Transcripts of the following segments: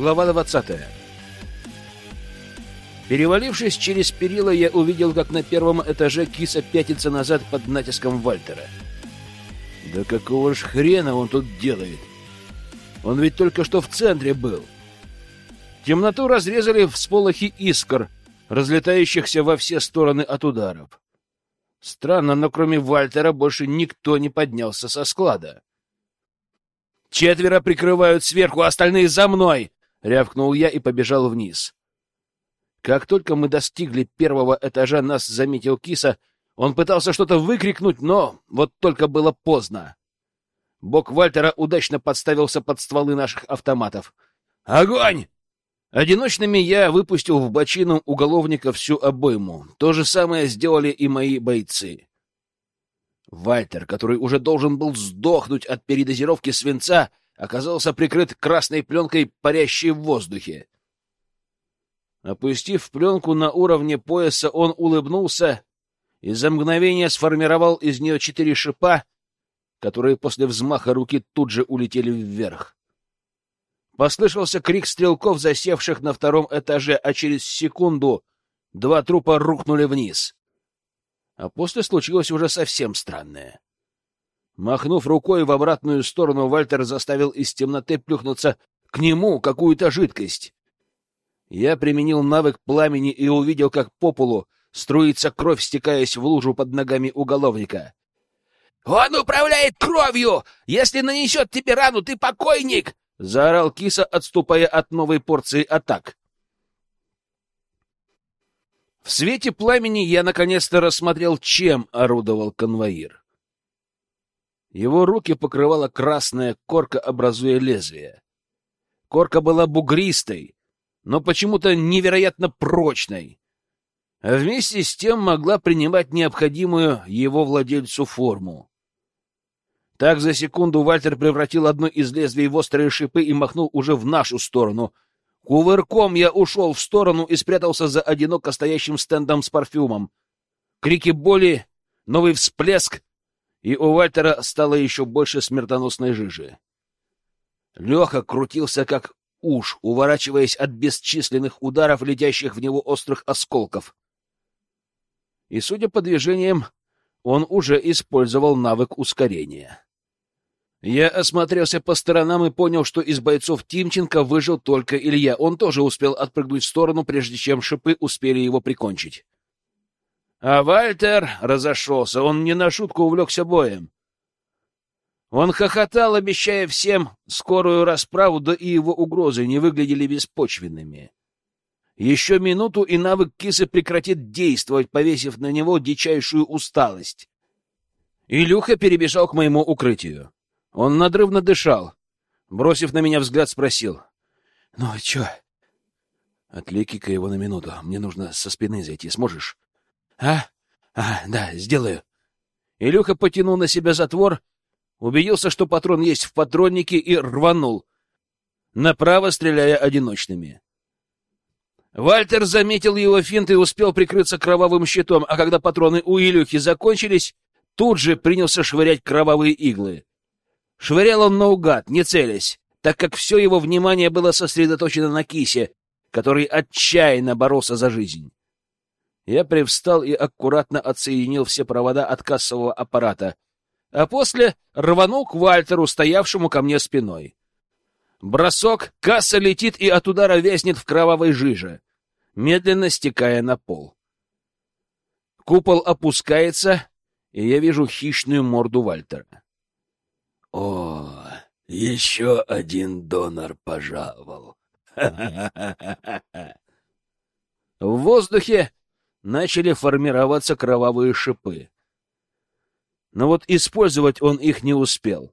Глава 20. Перевалившись через перила, я увидел, как на первом этаже киса пятится назад под натиском Вальтера. Да какого ж хрена он тут делает? Он ведь только что в центре был. Темноту разрезали всполохи искр, разлетающихся во все стороны от ударов. Странно, но кроме Вальтера больше никто не поднялся со склада. «Четверо прикрывают сверху, остальные за мной!» — рявкнул я и побежал вниз. Как только мы достигли первого этажа, нас заметил киса. Он пытался что-то выкрикнуть, но вот только было поздно. Бок Вальтера удачно подставился под стволы наших автоматов. «Огонь!» Одиночными я выпустил в бочину уголовника всю обойму. То же самое сделали и мои бойцы. Вальтер, который уже должен был сдохнуть от передозировки свинца, оказался прикрыт красной пленкой, парящей в воздухе. Опустив пленку на уровне пояса, он улыбнулся и за мгновение сформировал из нее четыре шипа, которые после взмаха руки тут же улетели вверх. Послышался крик стрелков, засевших на втором этаже, а через секунду два трупа рухнули вниз. А после случилось уже совсем странное. Махнув рукой в обратную сторону, Вальтер заставил из темноты плюхнуться к нему какую-то жидкость. Я применил навык пламени и увидел, как по полу струится кровь, стекаясь в лужу под ногами уголовника. «Он управляет кровью! Если нанесет тебе рану, ты покойник!» — заорал киса, отступая от новой порции атак. В свете пламени я наконец-то рассмотрел, чем орудовал конвоир. Его руки покрывала красная корка, образуя лезвие. Корка была бугристой, но почему-то невероятно прочной, а вместе с тем могла принимать необходимую его владельцу форму. Так за секунду Вальтер превратил одно из лезвий в острые шипы и махнул уже в нашу сторону. Кувырком я ушел в сторону и спрятался за одиноко стоящим стендом с парфюмом. Крики боли, новый всплеск, и у Вальтера стало еще больше смертоносной жижи. Леха крутился, как уж, уворачиваясь от бесчисленных ударов, летящих в него острых осколков. И, судя по движениям, он уже использовал навык ускорения. Я осмотрелся по сторонам и понял, что из бойцов Тимченко выжил только Илья. Он тоже успел отпрыгнуть в сторону, прежде чем шипы успели его прикончить. А Вальтер разошелся, он не на шутку увлекся боем. Он хохотал, обещая всем скорую расправу, да и его угрозы не выглядели беспочвенными. Еще минуту, и навык кисы прекратит действовать, повесив на него дичайшую усталость. Илюха перебежал к моему укрытию. Он надрывно дышал. Бросив на меня взгляд, спросил. — Ну, чё? — Отвлеки-ка его на минуту. Мне нужно со спины зайти. Сможешь? — А? А, да, сделаю. Илюха потянул на себя затвор, убедился, что патрон есть в патроннике, и рванул, направо стреляя одиночными. Вальтер заметил его финт и успел прикрыться кровавым щитом, а когда патроны у Илюхи закончились, тут же принялся швырять кровавые иглы. Швырял он наугад, не целясь, так как все его внимание было сосредоточено на кисе, который отчаянно боролся за жизнь. Я привстал и аккуратно отсоединил все провода от кассового аппарата — а после рванул к Вальтеру, стоявшему ко мне спиной. Бросок, касса летит и от удара вязнет в кровавой жиже, медленно стекая на пол. Купол опускается, и я вижу хищную морду Вальтера. О, еще один донор пожаловал. В воздухе начали формироваться кровавые шипы но вот использовать он их не успел.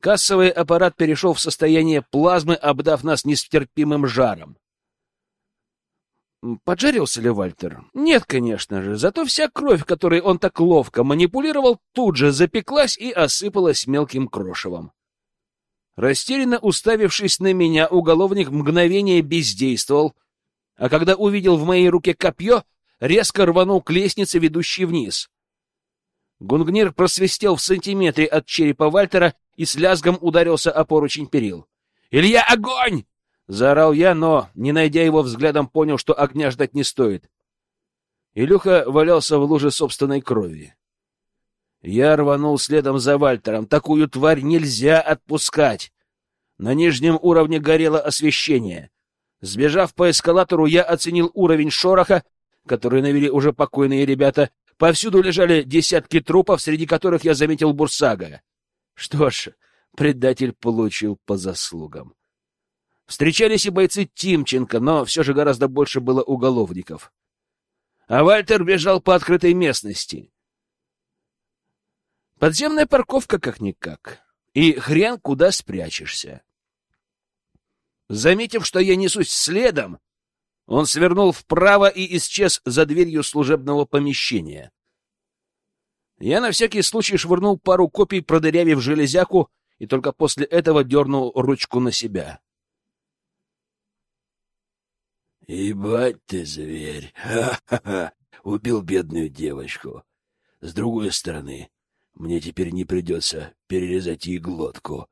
Кассовый аппарат перешел в состояние плазмы, обдав нас нестерпимым жаром. Поджарился ли Вальтер? Нет, конечно же. Зато вся кровь, которой он так ловко манипулировал, тут же запеклась и осыпалась мелким крошевом. Растерянно уставившись на меня, уголовник мгновение бездействовал, а когда увидел в моей руке копье, резко рванул к лестнице, ведущей вниз. Гунгнир просвистел в сантиметре от черепа Вальтера и с лязгом ударился о поручень перил. «Илья, огонь!» Заорал я, но, не найдя его взглядом, понял, что огня ждать не стоит. Илюха валялся в луже собственной крови. Я рванул следом за Вальтером. Такую тварь нельзя отпускать. На нижнем уровне горело освещение. Сбежав по эскалатору, я оценил уровень шороха, который навели уже покойные ребята. Повсюду лежали десятки трупов, среди которых я заметил Бурсага. Что ж, предатель получил по заслугам. Встречались и бойцы Тимченко, но все же гораздо больше было уголовников. А Вальтер бежал по открытой местности. Подземная парковка как-никак. И хрен куда спрячешься. Заметив, что я несусь следом, он свернул вправо и исчез за дверью служебного помещения. Я на всякий случай швырнул пару копий, продырявив железяку, и только после этого дернул ручку на себя. «Ебать ты зверь! Ха-ха-ха! Убил бедную девочку. С другой стороны, мне теперь не придется перерезать ей глотку».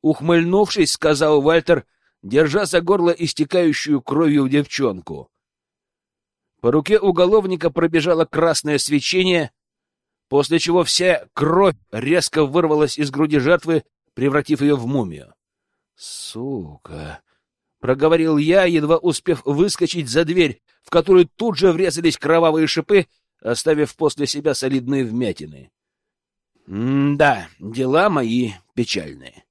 Ухмыльнувшись, сказал Вальтер, держа за горло истекающую кровью девчонку. По руке уголовника пробежало красное свечение, после чего вся кровь резко вырвалась из груди жертвы, превратив ее в мумию. «Сука!» — проговорил я, едва успев выскочить за дверь, в которую тут же врезались кровавые шипы, оставив после себя солидные вмятины. «М-да, дела мои печальные.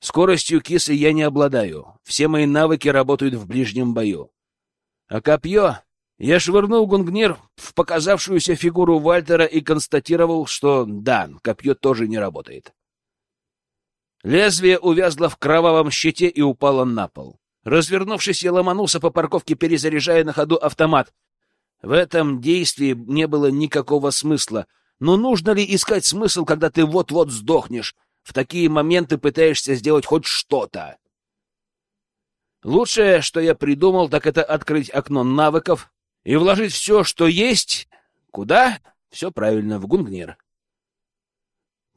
Скоростью кисы я не обладаю. Все мои навыки работают в ближнем бою. А копье... Я швырнул гунгнир в показавшуюся фигуру Вальтера и констатировал, что да, копье тоже не работает. Лезвие увязло в кровавом щите и упало на пол. Развернувшись, я ломанулся по парковке, перезаряжая на ходу автомат. В этом действии не было никакого смысла. Но нужно ли искать смысл, когда ты вот-вот сдохнешь? В такие моменты пытаешься сделать хоть что-то. Лучшее, что я придумал, так это открыть окно навыков и вложить все, что есть. Куда? Все правильно, в Гунгнир.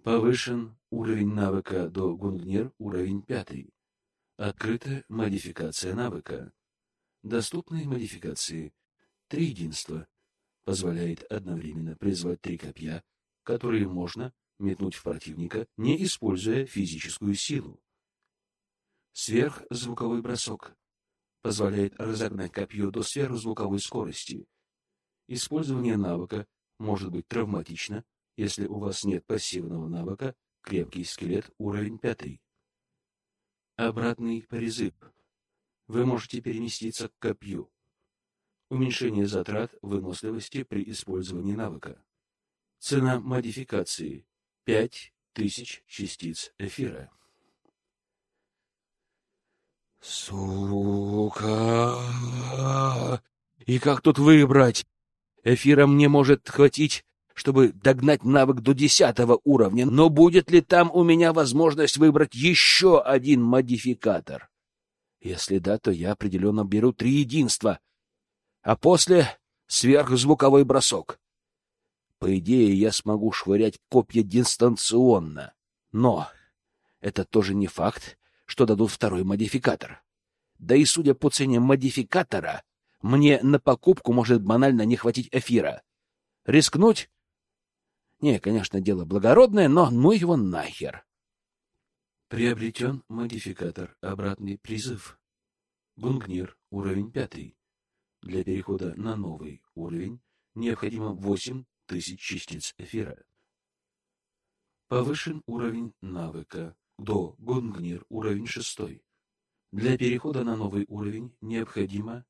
Повышен уровень навыка до Гунгнир, уровень пятый. Открыта модификация навыка. Доступные модификации. Три единства. Позволяет одновременно призвать три копья, которые можно метнуть в противника, не используя физическую силу. Сверхзвуковой бросок позволяет разогнать копье до сверхзвуковой скорости. Использование навыка может быть травматично, если у вас нет пассивного навыка «Крепкий скелет» уровень пятый. Обратный призыв. Вы можете переместиться к копью. Уменьшение затрат выносливости при использовании навыка. Цена модификации Пять тысяч частиц эфира. Сука! И как тут выбрать? Эфира мне может хватить, чтобы догнать навык до десятого уровня, но будет ли там у меня возможность выбрать еще один модификатор? Если да, то я определенно беру три единства, а после — сверхзвуковой бросок. По идее, я смогу швырять копья дистанционно. Но это тоже не факт, что дадут второй модификатор. Да и судя по цене модификатора, мне на покупку может банально не хватить эфира. Рискнуть? Не, конечно, дело благородное, но ну его нахер. Приобретен модификатор «Обратный призыв». Гунгнир, уровень пятый. Для перехода на новый уровень необходимо 8 тысяч частиц эфира. Повышен уровень навыка до Гунгнир уровень шестой. Для перехода на новый уровень необходимо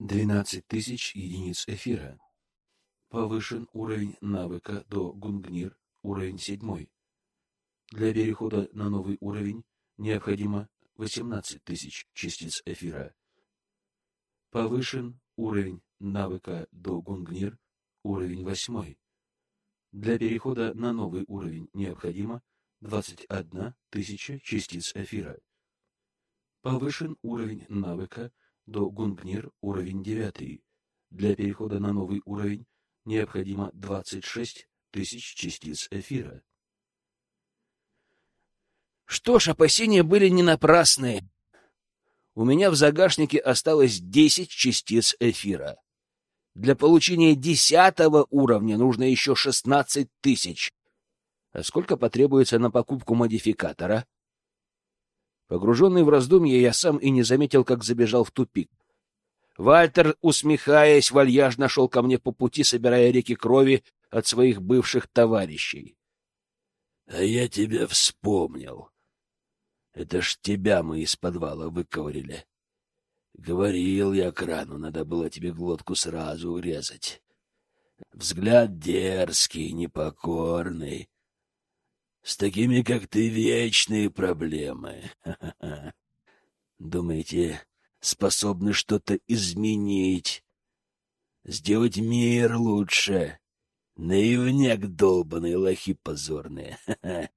12 тысяч единиц эфира. Повышен уровень навыка до Гунгнир уровень седьмой. Для перехода на новый уровень необходимо 18 тысяч частиц эфира. Повышен уровень навыка до Гунгнир Уровень восьмой. Для перехода на новый уровень необходимо 21 тысяча частиц эфира. Повышен уровень навыка до Гунгнир уровень девятый. Для перехода на новый уровень необходимо 26 тысяч частиц эфира. Что ж, опасения были не напрасные. у меня в загашнике осталось 10 частиц эфира. Для получения десятого уровня нужно еще 16 тысяч. А сколько потребуется на покупку модификатора? Погруженный в раздумья, я сам и не заметил, как забежал в тупик. Вальтер, усмехаясь, вальяжно шел ко мне по пути, собирая реки крови от своих бывших товарищей. — А я тебя вспомнил. Это ж тебя мы из подвала выковырили. Говорил я крану, надо было тебе глотку сразу урезать. Взгляд дерзкий, непокорный. С такими, как ты, вечные проблемы. Думаете, способны что-то изменить? Сделать мир лучше? Наивняк долбаные лохи позорные.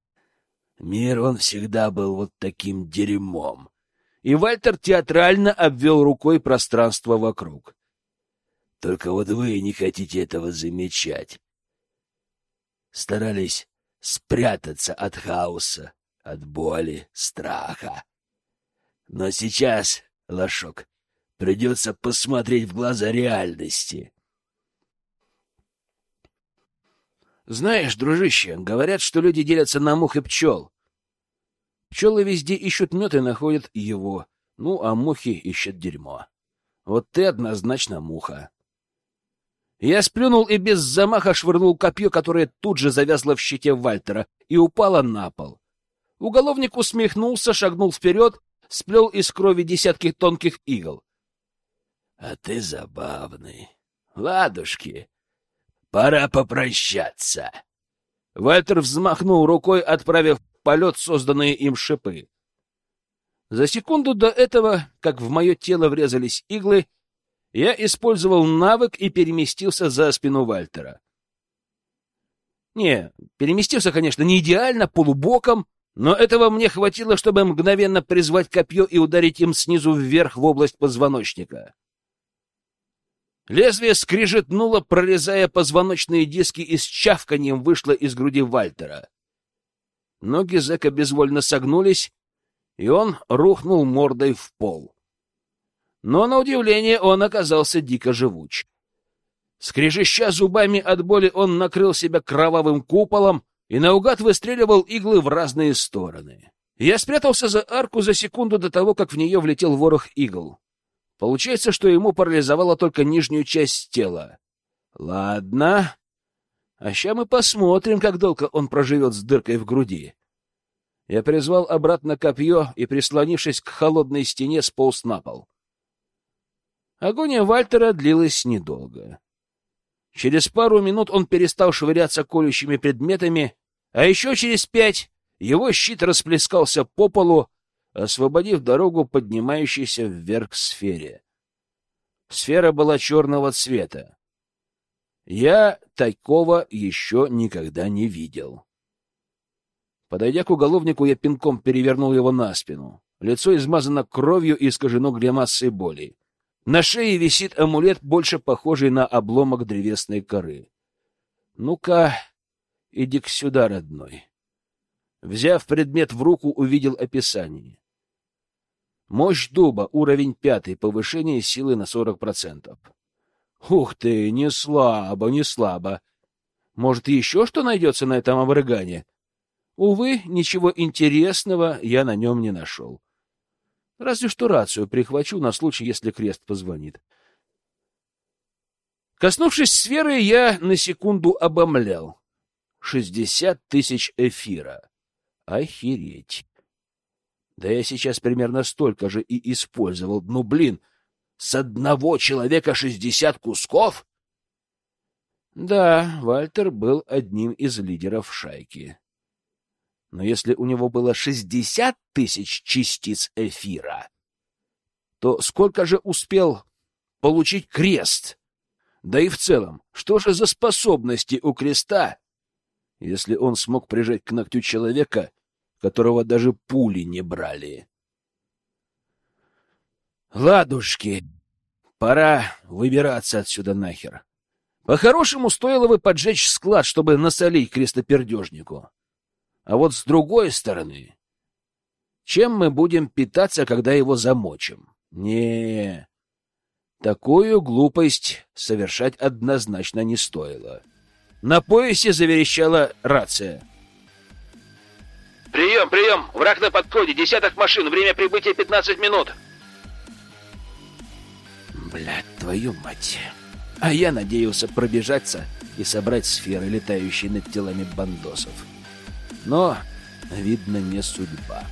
Мир, он всегда был вот таким дерьмом. И Вальтер театрально обвел рукой пространство вокруг. Только вот вы не хотите этого замечать. Старались спрятаться от хаоса, от боли, страха. Но сейчас, Лошок, придется посмотреть в глаза реальности. Знаешь, дружище, говорят, что люди делятся на мух и пчел. Пчелы везде ищут мед и находят его, ну, а мухи ищут дерьмо. Вот ты однозначно муха. Я сплюнул и без замаха швырнул копье, которое тут же завязло в щите Вальтера и упало на пол. Уголовник усмехнулся, шагнул вперед, сплел из крови десятки тонких игл. — А ты забавный. Ладушки, пора попрощаться. Вальтер взмахнул рукой, отправив полет созданные им шипы. За секунду до этого, как в мое тело врезались иглы, я использовал навык и переместился за спину Вальтера. Не, переместился, конечно, не идеально, полубоком, но этого мне хватило, чтобы мгновенно призвать копье и ударить им снизу вверх в область позвоночника. Лезвие скрижетнуло, прорезая позвоночные диски и с чавканьем вышло из груди Вальтера. Ноги зэка безвольно согнулись, и он рухнул мордой в пол но, на удивление, он оказался дико живуч. Скрежеща зубами от боли, он накрыл себя кровавым куполом и наугад выстреливал иглы в разные стороны. Я спрятался за арку за секунду до того, как в нее влетел ворох игл. Получается, что ему парализовало только нижнюю часть тела. Ладно. А ща мы посмотрим, как долго он проживет с дыркой в груди. Я призвал обратно копье и, прислонившись к холодной стене, сполз на пол. Агония Вальтера длилась недолго. Через пару минут он перестал швыряться колющими предметами, а еще через пять его щит расплескался по полу, освободив дорогу поднимающейся вверх сфере. Сфера была черного цвета. Я такого еще никогда не видел. Подойдя к уголовнику, я пинком перевернул его на спину. Лицо измазано кровью и искажено гримасой боли. На шее висит амулет, больше похожий на обломок древесной коры. Ну-ка, иди к сюда, родной. Взяв предмет в руку, увидел описание. Мощь дуба, уровень пятый, повышение силы на сорок процентов. Ух ты, не слабо, не слабо. Может, еще что найдется на этом обрыгане? Увы, ничего интересного я на нем не нашел. Разве что рацию прихвачу на случай, если крест позвонит. Коснувшись сферы, я на секунду обомлял. Шестьдесят тысяч эфира. Охереть. Да я сейчас примерно столько же и использовал. Ну, блин, с одного человека шестьдесят кусков? Да, Вальтер был одним из лидеров шайки. Но если у него было 60 тысяч частиц эфира, то сколько же успел получить крест? Да и в целом, что же за способности у креста, если он смог прижать к ногтю человека, которого даже пули не брали? Ладушки, пора выбираться отсюда нахер. По-хорошему, стоило бы поджечь склад, чтобы насолить крестопердежнику. А вот с другой стороны, Чем мы будем питаться, когда его замочим? Не, такую глупость совершать однозначно не стоило. На поясе заверещала рация. «Прием, прием! Враг на подходе! Десяток машин! Время прибытия 15 минут!» Твою мать! А я надеялся пробежаться и собрать сферы, летающие над телами бандосов. Но, видно, не судьба.